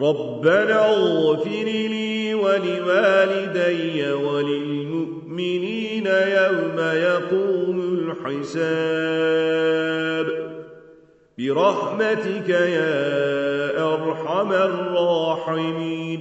ربنا اغفر لي ولوالدي وللمؤمنين يوم يقوم الحساب برحمتك يا أرحم الراحمين